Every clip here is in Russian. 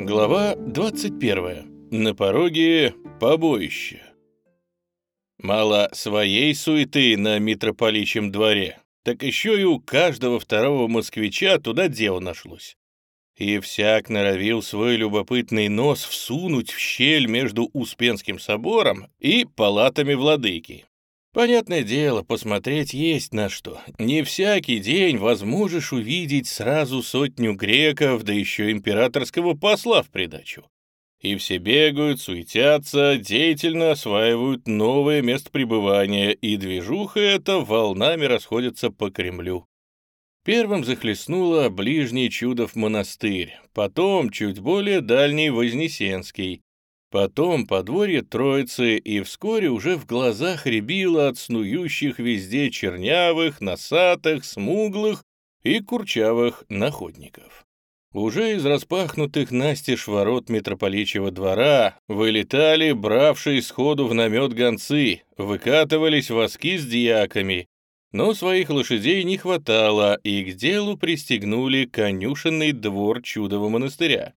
Глава 21. На пороге побоище. Мало своей суеты на митрополичьем дворе, так еще и у каждого второго москвича туда дело нашлось. И всяк норовил свой любопытный нос всунуть в щель между Успенским собором и палатами владыки. Понятное дело, посмотреть есть на что. Не всякий день возможешь увидеть сразу сотню греков, да еще императорского посла в придачу. И все бегают, суетятся, деятельно осваивают новое место пребывания, и движуха эта волнами расходится по Кремлю. Первым захлестнуло ближний Чудов монастырь, потом чуть более дальний Вознесенский, Потом подворье Троицы, и вскоре уже в глазах рябило от снующих везде чернявых, носатых, смуглых и курчавых находников. Уже из распахнутых настежь ворот митрополичьего двора вылетали бравшие сходу в намет гонцы, выкатывались воски с дьяками, но своих лошадей не хватало, и к делу пристегнули конюшенный двор чудового монастыря.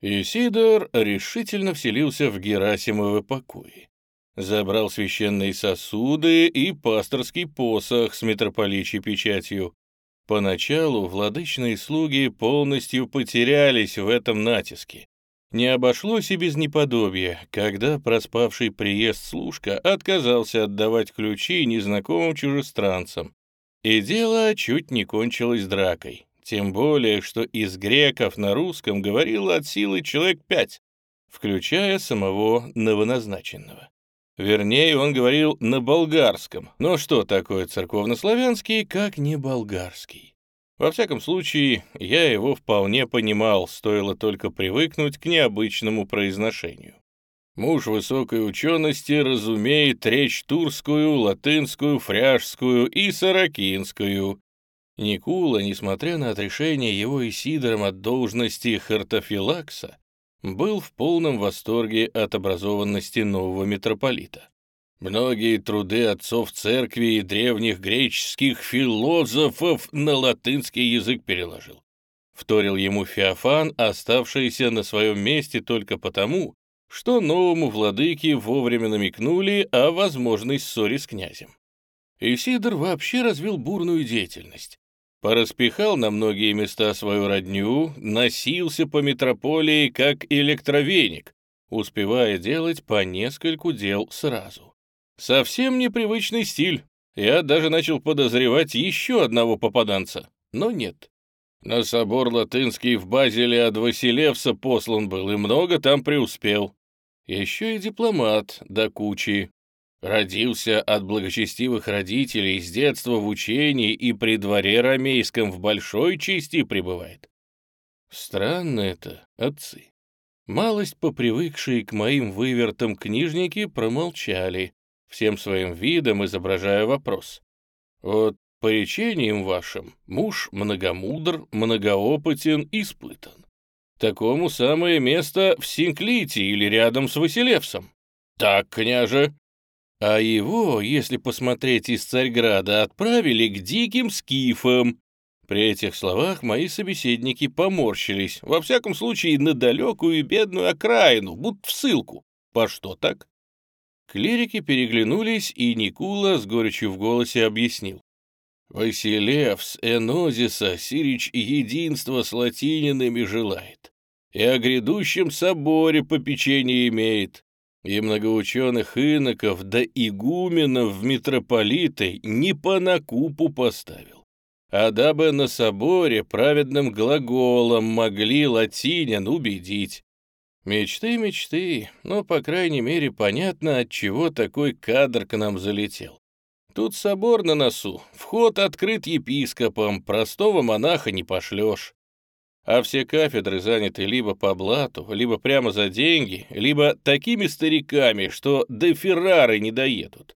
И Сидор решительно вселился в Герасимовы покои. Забрал священные сосуды и пасторский посох с митрополичьей печатью. Поначалу владычные слуги полностью потерялись в этом натиске. Не обошлось и без неподобия, когда проспавший приезд служка отказался отдавать ключи незнакомым чужестранцам. И дело чуть не кончилось дракой. Тем более, что из греков на русском говорило от силы человек пять, включая самого новоназначенного. Вернее, он говорил на болгарском. Но что такое церковнославянский, как не болгарский? Во всяком случае, я его вполне понимал, стоило только привыкнуть к необычному произношению. Муж высокой учености разумеет речь турскую, латынскую, фряжскую и саракинскую, Никула, несмотря на отрешение его Исидором от должности хартофилакса, был в полном восторге от образованности нового митрополита. Многие труды отцов церкви и древних греческих философов на латынский язык переложил. Вторил ему Феофан, оставшийся на своем месте только потому, что новому владыке вовремя намекнули о возможной ссоре с князем. Исидор вообще развил бурную деятельность. Пораспихал на многие места свою родню, носился по метрополии как электровеник, успевая делать по нескольку дел сразу. Совсем непривычный стиль. Я даже начал подозревать еще одного попаданца, но нет. На собор латынский в Базеле от Василевса послан был, и много там преуспел. Еще и дипломат до кучи. Родился от благочестивых родителей, с детства в учении и при дворе ромейском в большой части пребывает. Странно это, отцы. Малость попривыкшие к моим вывертам книжники промолчали, всем своим видом изображая вопрос. Вот по речениям вашим муж многомудр, многоопытен, испытан. Такому самое место в Синклите или рядом с Василевсом. Так, княже, а его, если посмотреть из Царьграда, отправили к диким скифам. При этих словах мои собеседники поморщились, во всяком случае на далекую и бедную окраину, будто в ссылку. По что так? Клирики переглянулись, и Никула с горечью в голосе объяснил. «Василевс Энозиса Сирич единство с латининами желает, и о грядущем соборе попечение имеет и многоученых иноков да игуменов в митрополиты не по накупу поставил, а дабы на соборе праведным глаголом могли латинян убедить. Мечты, мечты, но, по крайней мере, понятно, от чего такой кадр к нам залетел. Тут собор на носу, вход открыт епископом, простого монаха не пошлешь а все кафедры заняты либо по блату, либо прямо за деньги, либо такими стариками, что до Феррары не доедут.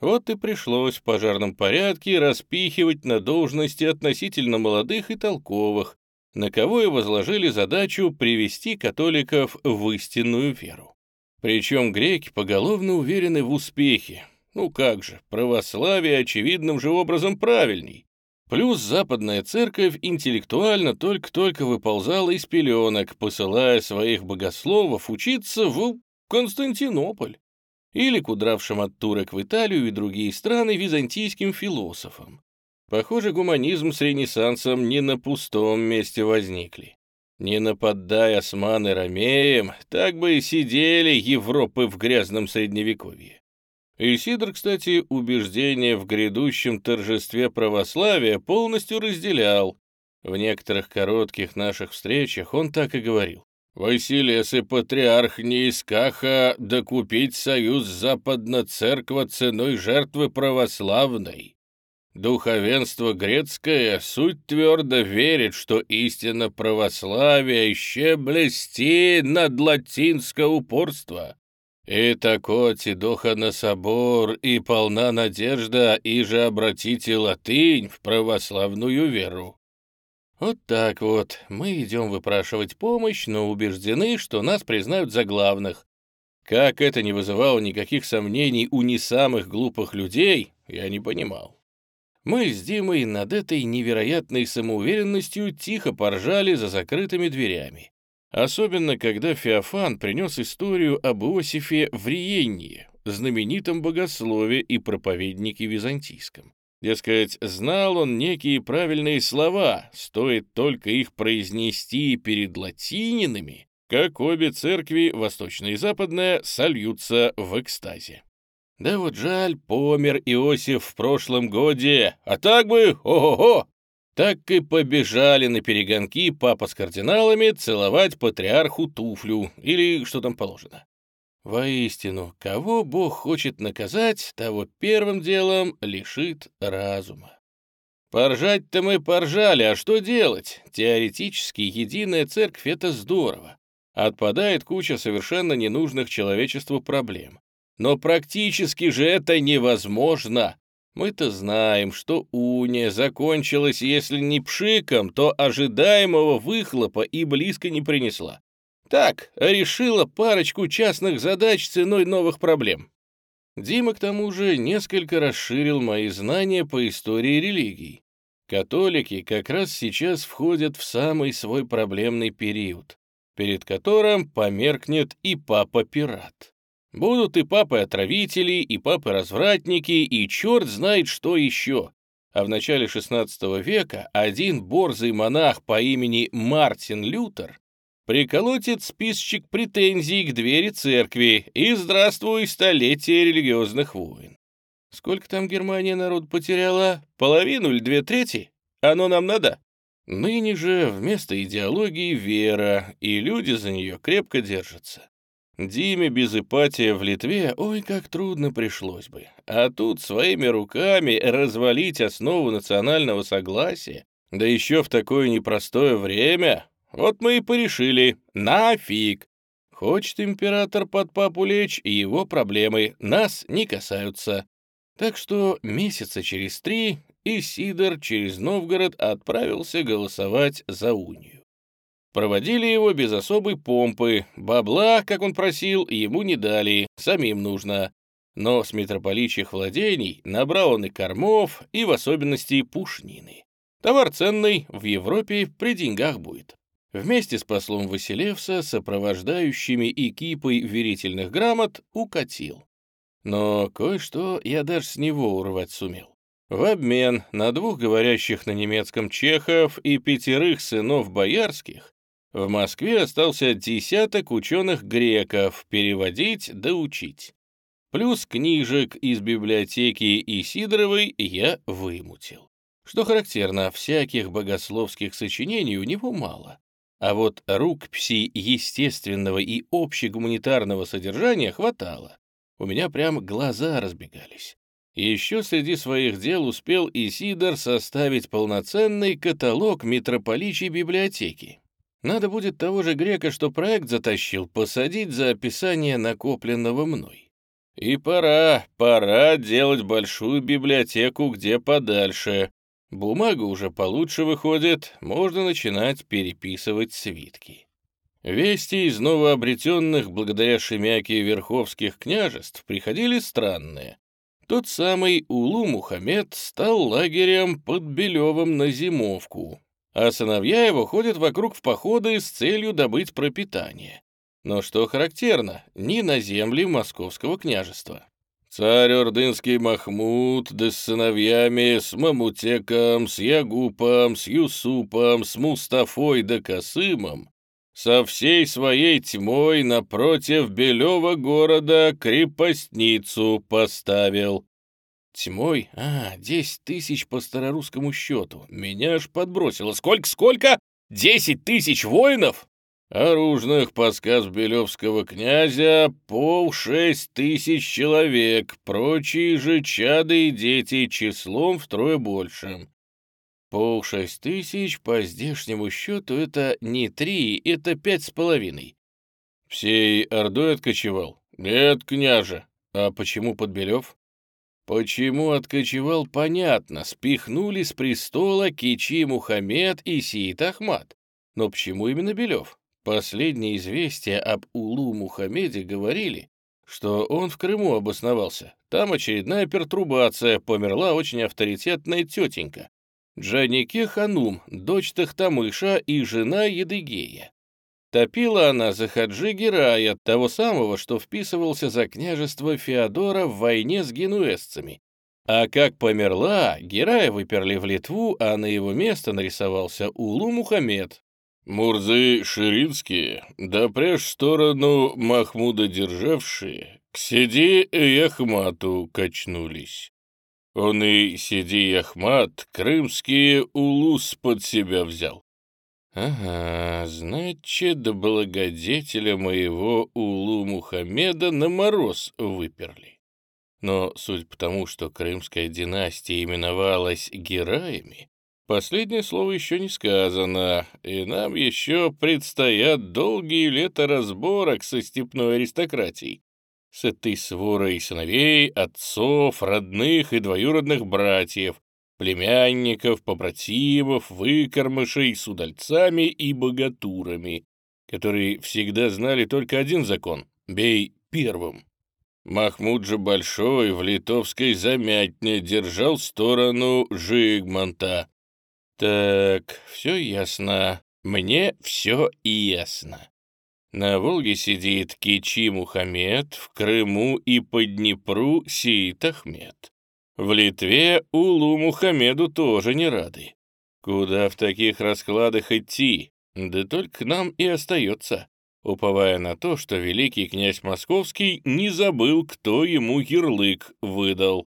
Вот и пришлось в пожарном порядке распихивать на должности относительно молодых и толковых, на кого и возложили задачу привести католиков в истинную веру. Причем греки поголовно уверены в успехе. Ну как же, православие очевидным же образом правильней. Плюс западная церковь интеллектуально только-только выползала из пеленок, посылая своих богословов учиться в Константинополь или к удравшим от турок в Италию и другие страны византийским философам. Похоже, гуманизм с Ренессансом не на пустом месте возникли. Не нападай османы ромеям, так бы и сидели Европы в грязном средневековье. Исидор, кстати, убеждение в грядущем торжестве православия полностью разделял. В некоторых коротких наших встречах он так и говорил. «Василес и патриарх не из Каха докупить союз западно-церква ценой жертвы православной. Духовенство грецкое суть твердо верит, что истина православия еще блести над латинское упорство. И тако тидоха на собор, и полна надежда, и же обратите латынь в православную веру. Вот так вот, мы идем выпрашивать помощь, но убеждены, что нас признают за главных. Как это не вызывало никаких сомнений у не самых глупых людей, я не понимал. Мы с Димой над этой невероятной самоуверенностью тихо поржали за закрытыми дверями. Особенно, когда Феофан принес историю об Иосифе в Риенне, знаменитом богослове и проповеднике византийском. Дескать, знал он некие правильные слова, стоит только их произнести перед латининами, как обе церкви, восточная и западная, сольются в экстазе. Да вот жаль, помер Иосиф в прошлом годе, а так бы, ого-го, так и побежали на перегонки папа с кардиналами целовать патриарху туфлю, или что там положено. Воистину, кого Бог хочет наказать, того первым делом лишит разума. Поржать-то мы поржали, а что делать? Теоретически единая церковь — это здорово. Отпадает куча совершенно ненужных человечеству проблем. Но практически же это невозможно. Мы-то знаем, что уния закончилась, если не пшиком, то ожидаемого выхлопа и близко не принесла. Так, решила парочку частных задач ценой новых проблем. Дима, к тому же, несколько расширил мои знания по истории религий. Католики как раз сейчас входят в самый свой проблемный период, перед которым померкнет и папа-пират. Будут и папы-отравители, и папы-развратники, и черт знает что еще. А в начале XVI века один борзый монах по имени Мартин Лютер приколотит списочек претензий к двери церкви и здравствуй столетие религиозных войн. Сколько там Германия народ потеряла? Половину или две трети? Оно нам надо? Ныне же вместо идеологии вера, и люди за нее крепко держатся. Диме без Ипатия в Литве, ой, как трудно пришлось бы. А тут своими руками развалить основу национального согласия, да еще в такое непростое время, вот мы и порешили, нафиг. Хочет император под папу лечь, и его проблемы нас не касаются. Так что месяца через три Исидор через Новгород отправился голосовать за унию. Проводили его без особой помпы, бабла, как он просил, ему не дали, самим нужно. Но с митрополичьих владений набрал он и кормов, и в особенности пушнины. Товар ценный, в Европе при деньгах будет. Вместе с послом Василевса, сопровождающими и кипой верительных грамот, укатил. Но кое-что я даже с него урвать сумел. В обмен на двух говорящих на немецком чехов и пятерых сынов боярских в Москве остался десяток ученых-греков переводить да учить. Плюс книжек из библиотеки Исидоровой я вымутил. Что характерно, всяких богословских сочинений у него мало. А вот рукописей естественного и общегуманитарного содержания хватало. У меня прям глаза разбегались. Еще среди своих дел успел Исидор составить полноценный каталог митрополичьей библиотеки. Надо будет того же грека, что проект затащил, посадить за описание накопленного мной. И пора, пора делать большую библиотеку где подальше. Бумага уже получше выходит, можно начинать переписывать свитки. Вести из новообретенных благодаря Шемяке Верховских княжеств приходили странные. Тот самый Улу Мухаммед стал лагерем под Белевым на зимовку, а сыновья его ходят вокруг в походы с целью добыть пропитание. Но что характерно, ни на земли московского княжества. Царь Ордынский Махмуд, да с сыновьями, с Мамутеком, с Ягупом, с Юсупом, с Мустафой да Касымом со всей своей тьмой напротив Белева города крепостницу поставил. Тьмой? А, десять тысяч по старорусскому счету. Меня аж подбросило. Сколько, сколько? Десять тысяч воинов? Оружных, по сказу Белевского князя, пол-шесть тысяч человек, прочие же чады и дети числом втрое большим. Пол шесть тысяч, по здешнему счету, это не три, это пять с половиной. Всей Ордой откочевал? Нет, княже. А почему Подбелев? Почему откочевал, понятно. Спихнули с престола Кичи Мухаммед и Сиит Ахмат. Но почему именно Белев? Последние известия об Улу Мухаммеде говорили, что он в Крыму обосновался. Там очередная пертурбация, померла очень авторитетная тетенька. Джанике Ханум, дочь Тахтамыша и жена Едыгея. Топила она за Хаджи Герая, того самого, что вписывался за княжество Феодора в войне с генуэзцами. А как померла, Герая выперли в Литву, а на его место нарисовался Улу Мухаммед, Мурзы ширинские, да прежь сторону Махмуда державшие, к Сиди и Ахмату качнулись. Он и Сиди Ахмат крымские улус под себя взял. Ага, значит, благодетеля моего Улу Мухаммеда на мороз выперли. Но, судя по тому, что крымская династия именовалась Гераями, Последнее слово еще не сказано, и нам еще предстоят долгие лета разборок со степной аристократией, с этой сворой сыновей, отцов, родных и двоюродных братьев, племянников, побратимов, выкормышей с удальцами и богатурами, которые всегда знали только один закон — бей первым. Махмуд же Большой в литовской замятне держал сторону Жигмонта, так, все ясно. Мне все ясно. На Волге сидит Кичи Мухаммед, в Крыму и по Днепру Сиит Ахмед. В Литве Улу Мухаммеду тоже не рады. Куда в таких раскладах идти? Да только нам и остается, уповая на то, что великий князь Московский не забыл, кто ему ярлык выдал.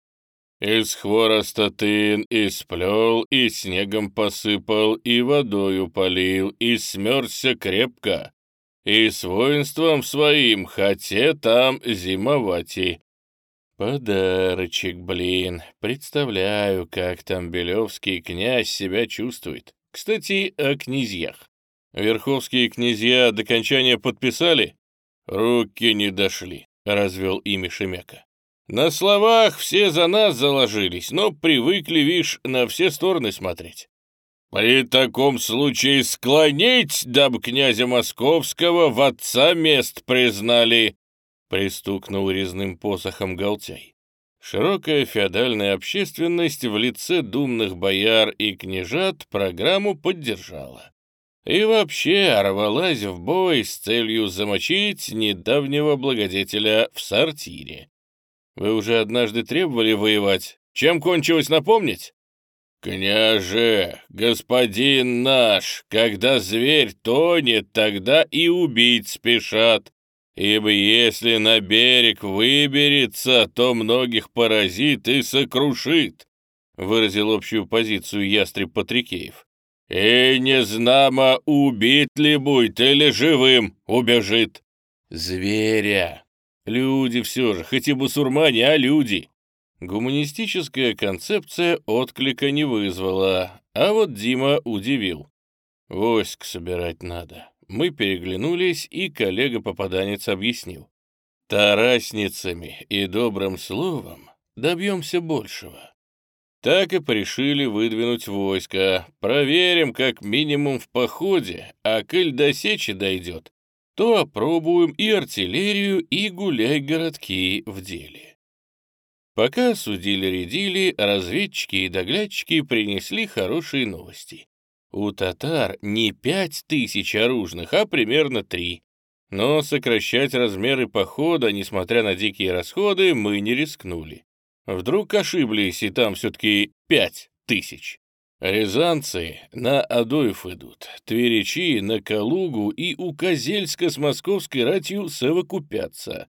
Из хвороста тын и сплел, и снегом посыпал, и водою полил, и смерзся крепко, и с воинством своим хоте там зимовать и. Подарочек, блин, представляю, как там Белевский князь себя чувствует. Кстати, о князьях. Верховские князья до кончания подписали? Руки не дошли, развел ими Шемяка. На словах все за нас заложились, но привыкли, вишь, на все стороны смотреть. При таком случае склонить, дабы князя Московского в отца мест признали, пристукнул резным посохом Галтяй. Широкая феодальная общественность в лице думных бояр и княжат программу поддержала. И вообще рвалась в бой с целью замочить недавнего благодетеля в сортире. Вы уже однажды требовали воевать. Чем кончилось, напомнить? «Княже, господин наш, когда зверь тонет, тогда и убить спешат, ибо если на берег выберется, то многих поразит и сокрушит», выразил общую позицию ястреб Патрикеев. «И не знамо, убит ли будет или живым убежит». «Зверя Люди все же, хоть и бусурмане, а люди. Гуманистическая концепция отклика не вызвала, а вот Дима удивил. Войск собирать надо. Мы переглянулись, и коллега-попаданец объяснил. Тарасницами и добрым словом добьемся большего. Так и порешили выдвинуть войско. Проверим как минимум в походе, а коль до сечи дойдет, то опробуем и артиллерию, и гуляй-городки в деле. Пока судили-рядили, разведчики и доглядчики принесли хорошие новости. У татар не пять тысяч оружных, а примерно три. Но сокращать размеры похода, несмотря на дикие расходы, мы не рискнули. Вдруг ошиблись, и там все-таки пять тысяч. Рязанцы на Адоев идут, тверичи на Калугу и у Козельска с московской ратью совокупятся,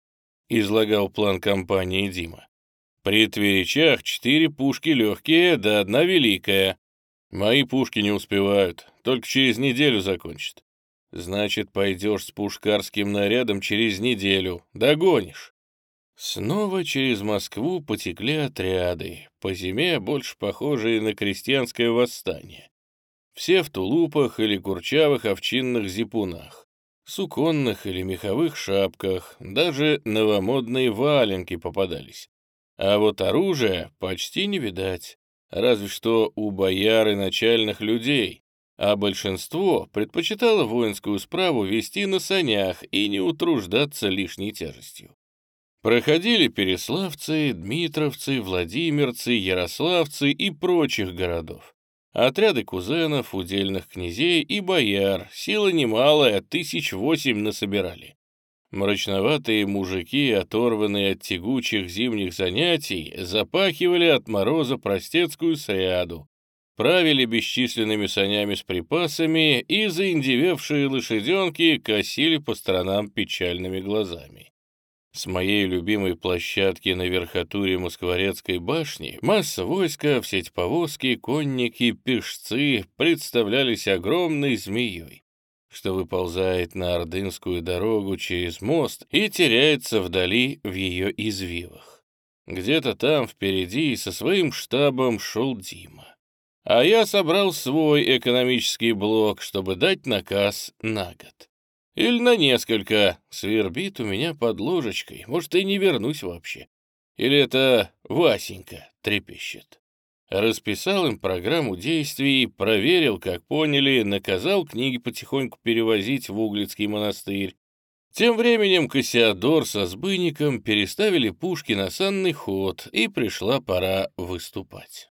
излагал план компании Дима. При тверичах четыре пушки легкие, да одна великая. Мои пушки не успевают, только через неделю закончат. Значит, пойдешь с пушкарским нарядом через неделю, догонишь. Снова через Москву потекли отряды, по зиме больше похожие на крестьянское восстание. Все в тулупах или курчавых овчинных зипунах, суконных или меховых шапках, даже новомодные валенки попадались. А вот оружия почти не видать, разве что у бояр и начальных людей, а большинство предпочитало воинскую справу вести на санях и не утруждаться лишней тяжестью. Проходили переславцы, дмитровцы, владимирцы, ярославцы и прочих городов. Отряды кузенов, удельных князей и бояр, сила немалая, тысяч восемь насобирали. Мрачноватые мужики, оторванные от тягучих зимних занятий, запахивали от мороза простецкую сряду, правили бесчисленными санями с припасами и заиндевевшие лошаденки косили по сторонам печальными глазами. С моей любимой площадки на верхотуре Москворецкой башни масса войска, все эти повозки, конники, пешцы представлялись огромной змеей, что выползает на Ордынскую дорогу через мост и теряется вдали в ее извивах. Где-то там впереди со своим штабом шел Дима. А я собрал свой экономический блок, чтобы дать наказ на год. Или на несколько. Свербит у меня под ложечкой. Может, и не вернусь вообще. Или это Васенька трепещет. Расписал им программу действий, проверил, как поняли, наказал книги потихоньку перевозить в Углицкий монастырь. Тем временем Кассиадор со Сбынником переставили пушки на санный ход, и пришла пора выступать.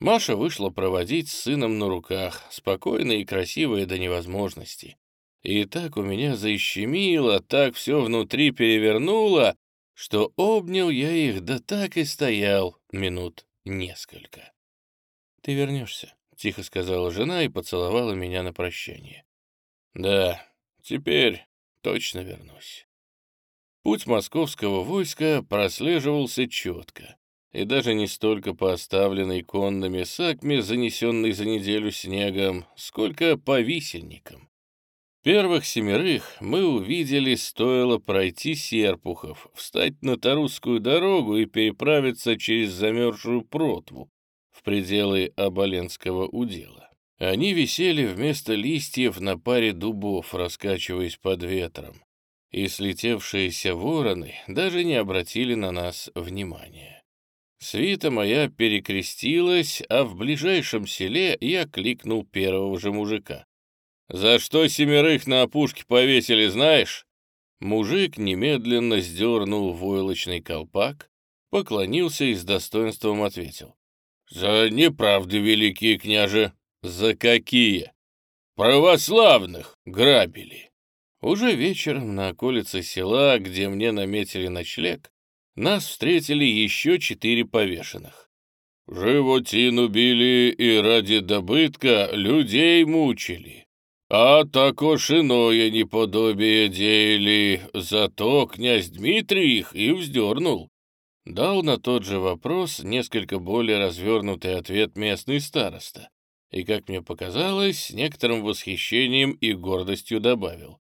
Маша вышла проводить с сыном на руках, спокойная и красивая до невозможности. И так у меня защемило, так все внутри перевернуло, что обнял я их, да так и стоял минут несколько. «Ты вернешься», — тихо сказала жена и поцеловала меня на прощание. «Да, теперь точно вернусь». Путь московского войска прослеживался четко, и даже не столько по оставленной конными сакме, занесенной за неделю снегом, сколько по висельникам. Первых семерых мы увидели, стоило пройти Серпухов, встать на Тарусскую дорогу и переправиться через замерзшую протву в пределы Оболенского удела. Они висели вместо листьев на паре дубов, раскачиваясь под ветром, и слетевшиеся вороны даже не обратили на нас внимания. Свита моя перекрестилась, а в ближайшем селе я кликнул первого же мужика. «За что семерых на опушке повесили, знаешь?» Мужик немедленно сдернул войлочный колпак, поклонился и с достоинством ответил. «За неправды, великие княже!» «За какие?» «Православных грабили!» Уже вечером на околице села, где мне наметили ночлег, нас встретили еще четыре повешенных. «Животину били и ради добытка людей мучили», а також иное неподобие деяли, зато князь Дмитрий их и вздернул. Дал на тот же вопрос несколько более развернутый ответ местный староста. И, как мне показалось, с некоторым восхищением и гордостью добавил.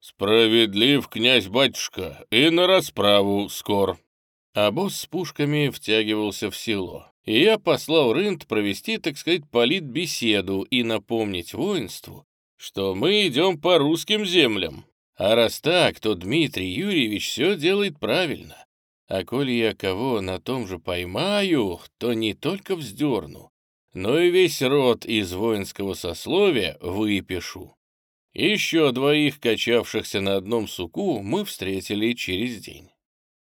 «Справедлив, князь-батюшка, и на расправу скор». А босс с пушками втягивался в село, и я послал Рынд провести, так сказать, политбеседу и напомнить воинству, что мы идем по русским землям. А раз так, то Дмитрий Юрьевич все делает правильно. А коли я кого на том же поймаю, то не только вздерну, но и весь род из воинского сословия выпишу. Еще двоих, качавшихся на одном суку, мы встретили через день.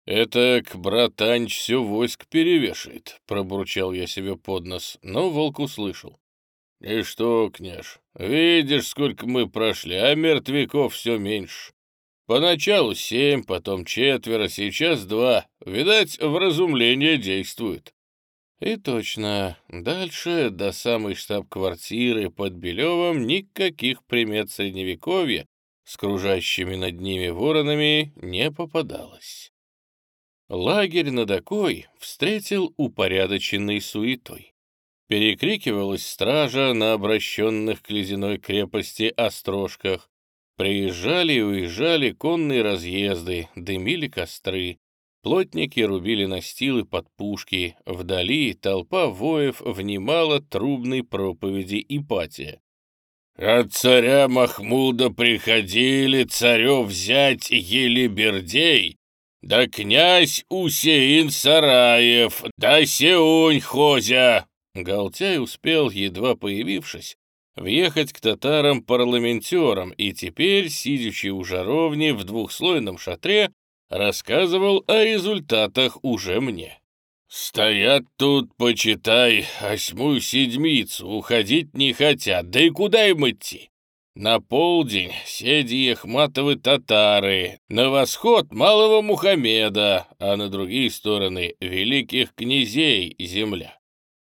«Это к братанч все войск перевешает», — пробурчал я себе под нос, но волк услышал. «И что, княж, видишь, сколько мы прошли, а мертвяков все меньше. Поначалу семь, потом четверо, сейчас два. Видать, в разумление действует». И точно, дальше, до самой штаб-квартиры под Белевым, никаких примет Средневековья с кружащими над ними воронами не попадалось. Лагерь над Окой встретил упорядоченной суетой. Перекрикивалась стража на обращенных к ледяной крепости острожках. Приезжали и уезжали конные разъезды, дымили костры. Плотники рубили настилы под пушки. Вдали толпа воев внимала трубной проповеди Ипатия. От царя Махмуда приходили царев взять Елибердей, да князь Усеин Сараев, да Сеунь Хозя. Галтяй успел, едва появившись, въехать к татарам-парламентерам и теперь, сидячи у жаровни в двухслойном шатре, рассказывал о результатах уже мне. «Стоят тут, почитай, осьмую седмицу, уходить не хотят, да и куда им идти? На полдень седи Ахматовы татары, на восход Малого Мухаммеда, а на другие стороны великих князей земля».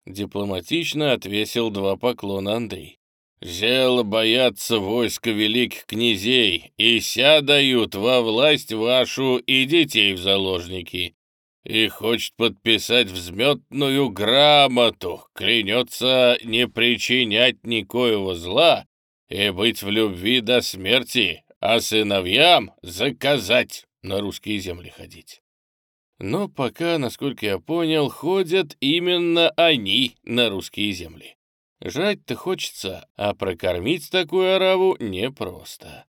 Дипломатично отвесил два поклона Андрей. «Зело боятся войска великих князей, и ся дают во власть вашу и детей в заложники» и хочет подписать взметную грамоту, клянется не причинять никоего зла и быть в любви до смерти, а сыновьям заказать на русские земли ходить. Но пока, насколько я понял, ходят именно они на русские земли. Жать-то хочется, а прокормить такую ораву непросто.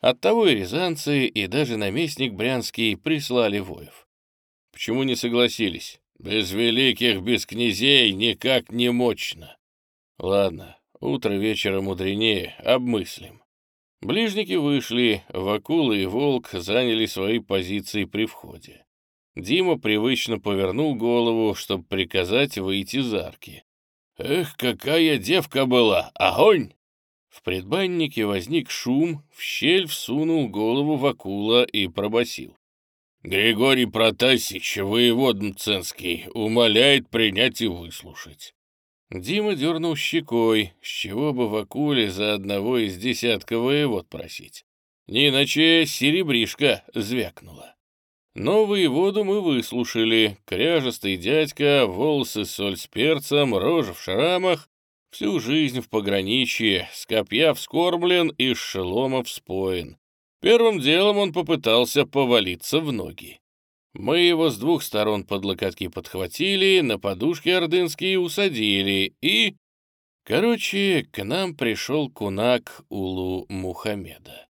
Оттого и рязанцы, и даже наместник Брянский прислали воев. Почему не согласились? Без великих, без князей никак не мощно. Ладно, утро вечера мудренее, обмыслим. Ближники вышли, Вакула и Волк заняли свои позиции при входе. Дима привычно повернул голову, чтобы приказать выйти из арки. «Эх, какая девка была! Огонь!» В предбаннике возник шум, в щель всунул голову Вакула и пробасил. Григорий Протасич, воевод Мценский, умоляет принять и выслушать. Дима дернул щекой, с чего бы в акуле за одного из десятка воевод просить. Не иначе серебришка звякнула. Но воеводу мы выслушали. Кряжестый дядька, волосы соль с перцем, рожа в шрамах, всю жизнь в пограничье, с копья вскормлен и с шелома вспоен. Первым делом он попытался повалиться в ноги. Мы его с двух сторон под локотки подхватили, на подушки ордынские усадили и... Короче, к нам пришел кунак Улу Мухаммеда.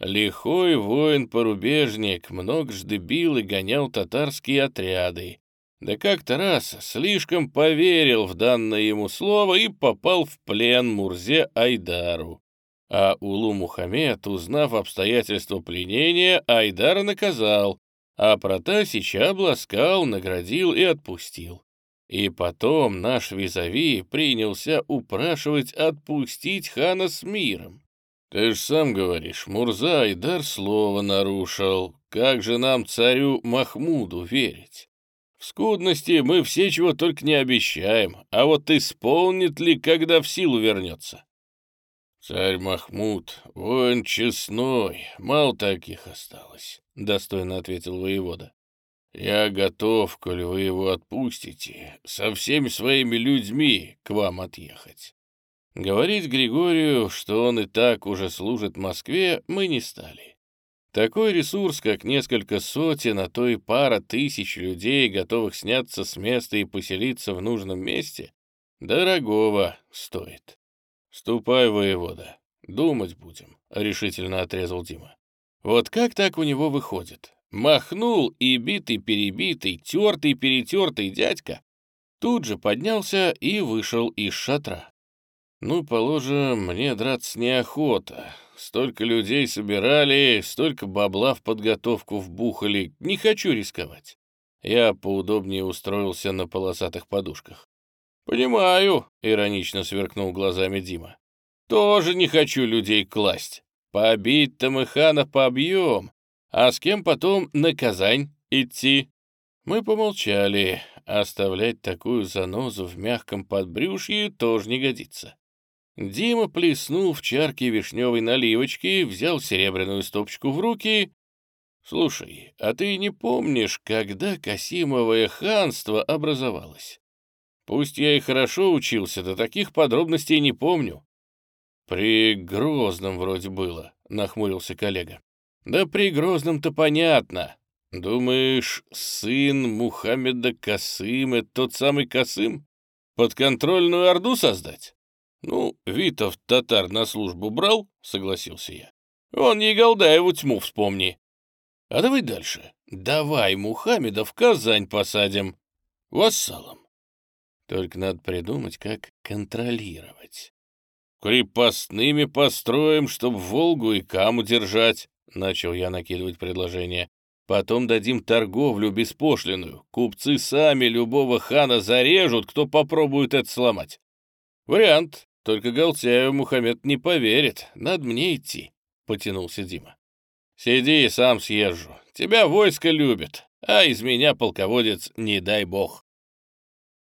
Лихой воин-порубежник, многожды бил и гонял татарские отряды. Да как-то раз слишком поверил в данное ему слово и попал в плен Мурзе Айдару. А Улу Мухаммед, узнав обстоятельства пленения, Айдара наказал, а Протасича обласкал, наградил и отпустил. И потом наш визави принялся упрашивать отпустить хана с миром. Ты ж сам говоришь, Мурза Айдар слово нарушил. Как же нам, царю Махмуду, верить? В скудности мы все чего только не обещаем, а вот исполнит ли, когда в силу вернется? «Царь Махмуд, воин честной, мало таких осталось», — достойно ответил воевода. «Я готов, коль вы его отпустите, со всеми своими людьми к вам отъехать». Говорить Григорию, что он и так уже служит Москве, мы не стали. Такой ресурс, как несколько сотен, а то и пара тысяч людей, готовых сняться с места и поселиться в нужном месте, дорогого стоит. «Ступай, воевода, думать будем», — решительно отрезал Дима. Вот как так у него выходит? Махнул и битый-перебитый, тертый-перетертый дядька тут же поднялся и вышел из шатра. Ну, положим, мне драться неохота. Столько людей собирали, столько бабла в подготовку вбухали. Не хочу рисковать. Я поудобнее устроился на полосатых подушках. «Понимаю», — иронично сверкнул глазами Дима. «Тоже не хочу людей класть. Побить-то мы хана побьем, а с кем потом на Казань идти?» Мы помолчали. Оставлять такую занозу в мягком подбрюшье тоже не годится. Дима плеснул в чарке вишневой наливочки, взял серебряную стопочку в руки. «Слушай, а ты не помнишь, когда Касимовое ханство образовалось? Пусть я и хорошо учился, до таких подробностей не помню». «При Грозном вроде было», — нахмурился коллега. «Да при Грозном-то понятно. Думаешь, сын Мухаммеда Касыма тот самый Касым? Подконтрольную Орду создать?» «Ну, Витов татар на службу брал?» — согласился я. «Он Еголдаеву тьму вспомни». «А давай дальше. Давай Мухаммеда в Казань посадим. Вассалом. Только надо придумать, как контролировать». «Крепостными построим, чтоб Волгу и Каму держать», — начал я накидывать предложение. «Потом дадим торговлю беспошлиную. Купцы сами любого хана зарежут, кто попробует это сломать. Вариант. Только Галтяев Мухаммед не поверит. Надо мне идти, — потянулся Дима. Сиди, сам съезжу. Тебя войско любит, а из меня полководец не дай бог.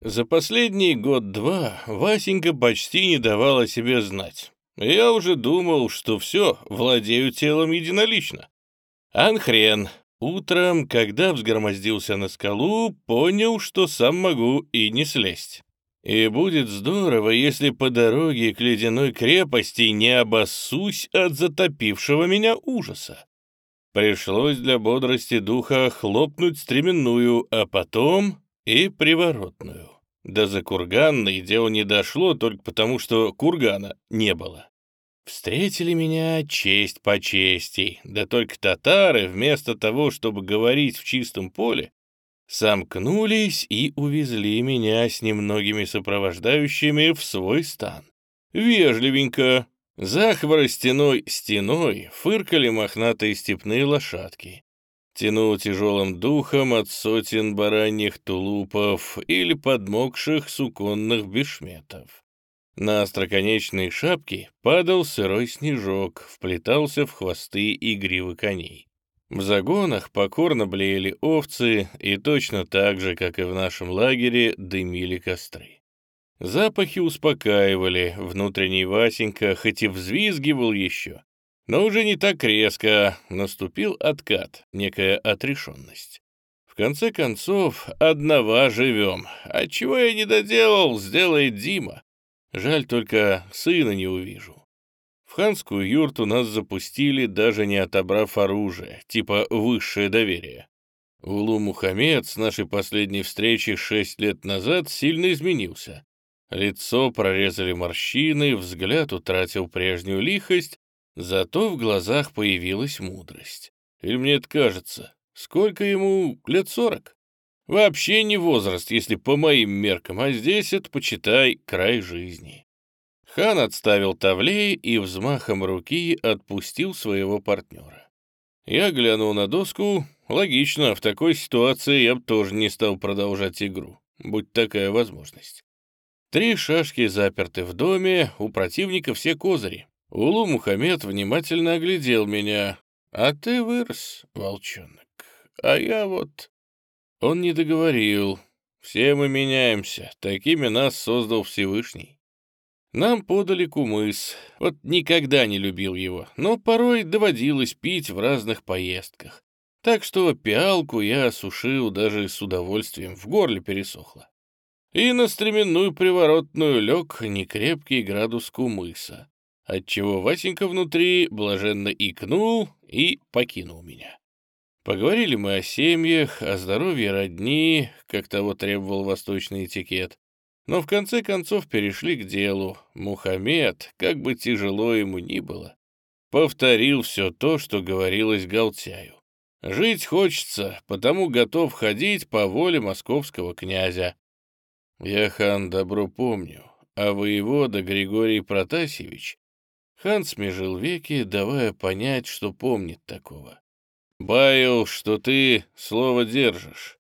За последний год-два Васенька почти не давала себе знать. Я уже думал, что все, владею телом единолично. Анхрен. Утром, когда взгромоздился на скалу, понял, что сам могу и не слезть. И будет здорово, если по дороге к ледяной крепости не обоссусь от затопившего меня ужаса. Пришлось для бодрости духа хлопнуть стременную, а потом и приворотную. Да за курганной дело не дошло только потому, что кургана не было. Встретили меня честь по чести, да только татары, вместо того, чтобы говорить в чистом поле, сомкнулись и увезли меня с немногими сопровождающими в свой стан. Вежливенько, за хворостяной стеной фыркали мохнатые степные лошадки. Тянул тяжелым духом от сотен бараньих тулупов или подмокших суконных бешметов. На остроконечной шапке падал сырой снежок, вплетался в хвосты и гривы коней. В загонах покорно блеяли овцы, и точно так же, как и в нашем лагере, дымили костры. Запахи успокаивали, внутренний Васенька хоть и взвизгивал еще, но уже не так резко, наступил откат, некая отрешенность. В конце концов, одного живем, а чего я не доделал, сделает Дима. Жаль только, сына не увижу ханскую юрту нас запустили, даже не отобрав оружие, типа высшее доверие. Улу Мухаммед с нашей последней встречи шесть лет назад сильно изменился. Лицо прорезали морщины, взгляд утратил прежнюю лихость, зато в глазах появилась мудрость. Или мне это кажется? Сколько ему? Лет сорок? Вообще не возраст, если по моим меркам, а здесь это, почитай, край жизни. Хан отставил тавлей и взмахом руки отпустил своего партнера. Я глянул на доску. Логично, в такой ситуации я бы тоже не стал продолжать игру, будь такая возможность. Три шашки заперты в доме, у противника все козыри. Улу Мухаммед внимательно оглядел меня. «А ты вырос, волчонок, а я вот...» Он не договорил. «Все мы меняемся, такими нас создал Всевышний. Нам подали кумыс. Вот никогда не любил его, но порой доводилось пить в разных поездках. Так что пиалку я осушил даже с удовольствием, в горле пересохло. И на стременную приворотную лег некрепкий градус кумыса, отчего Васенька внутри блаженно икнул и покинул меня. Поговорили мы о семьях, о здоровье родни, как того требовал восточный этикет, но в конце концов перешли к делу. Мухаммед, как бы тяжело ему ни было, повторил все то, что говорилось Галтяю. Жить хочется, потому готов ходить по воле московского князя. Я, хан, добро помню, а воевода Григорий Протасевич Хан смежил веки, давая понять, что помнит такого. «Баял, что ты слово держишь.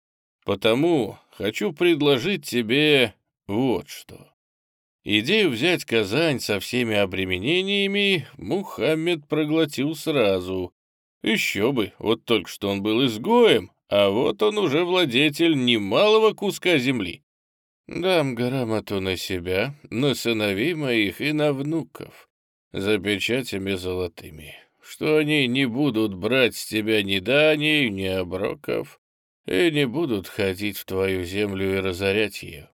Потому хочу предложить тебе вот что. Идею взять Казань со всеми обременениями Мухаммед проглотил сразу. Еще бы, вот только что он был изгоем, а вот он уже владетель немалого куска земли. Дам грамоту на себя, на сыновей моих и на внуков, за печатями золотыми, что они не будут брать с тебя ни даний, ни оброков, и не будут ходить в твою землю и разорять ее.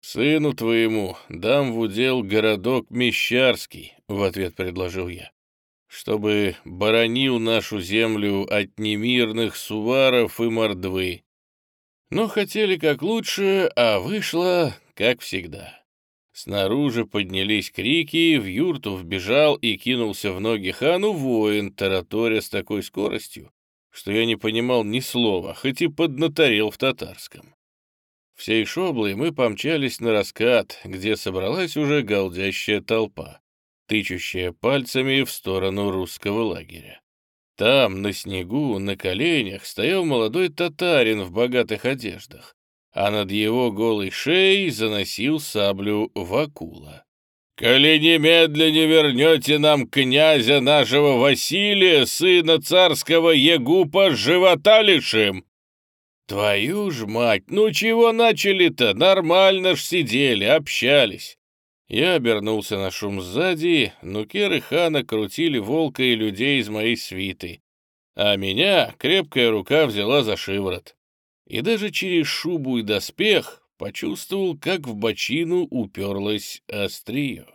Сыну твоему дам в удел городок Мещарский, — в ответ предложил я, — чтобы боронил нашу землю от немирных суваров и мордвы, но хотели как лучше, а вышло как всегда. Снаружи поднялись крики, в юрту вбежал и кинулся в ноги хану воин, тараторя с такой скоростью, что я не понимал ни слова, хоть и поднаторел в татарском. Всей шоблой мы помчались на раскат, где собралась уже галдящая толпа, тычущая пальцами в сторону русского лагеря. Там, на снегу, на коленях, стоял молодой татарин в богатых одеждах, а над его голой шеей заносил саблю Вакула. «Коли немедленно вернете нам князя нашего Василия, сына царского Егупа, живота лишим!» «Твою ж мать, ну чего начали-то? Нормально ж сидели, общались. Я обернулся на шум сзади, но Кер и Хана крутили волка и людей из моей свиты, а меня крепкая рука взяла за шиворот. И даже через шубу и доспех почувствовал, как в бочину уперлось острие.